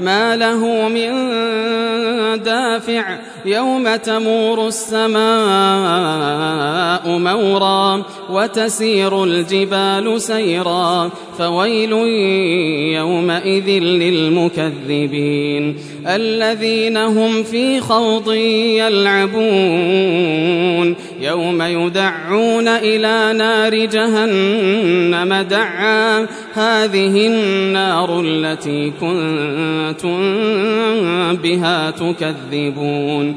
ما له من دافع يوم تمور السماء. مورا وتسير الجبال سيرا فويل يومئذ للمكذبين الذين هم في خوض يلعبون يوم يدعون إلى نار جهنم دعا هذه النار التي كنتم بها تكذبون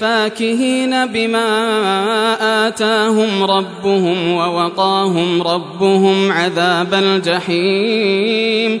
فاكهين بما آتاهم ربهم ووقاهم ربهم عذاب الجحيم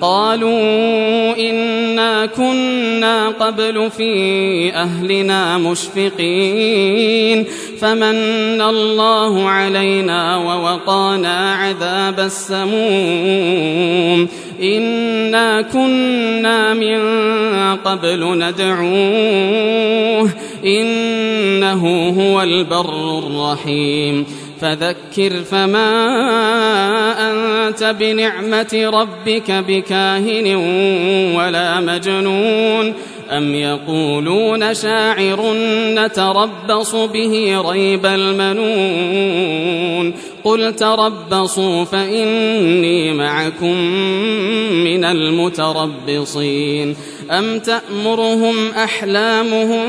قالوا إنا كنا قبل في أهلنا مشفقين فمن الله علينا ووقانا عذاب السموم إنا كنا من قبل ندعوه إنه هو البر الرحيم. فذكر فما أنت بنعمة ربك بكاهن ولا مجنون. أم يقولون شاعر نتربص به ريب المنون قل تربصوا فإني معكم من المتربصين أم تأمرهم أحلامهم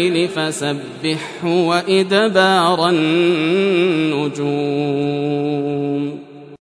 الليل فسبحه وإدبار النجوم.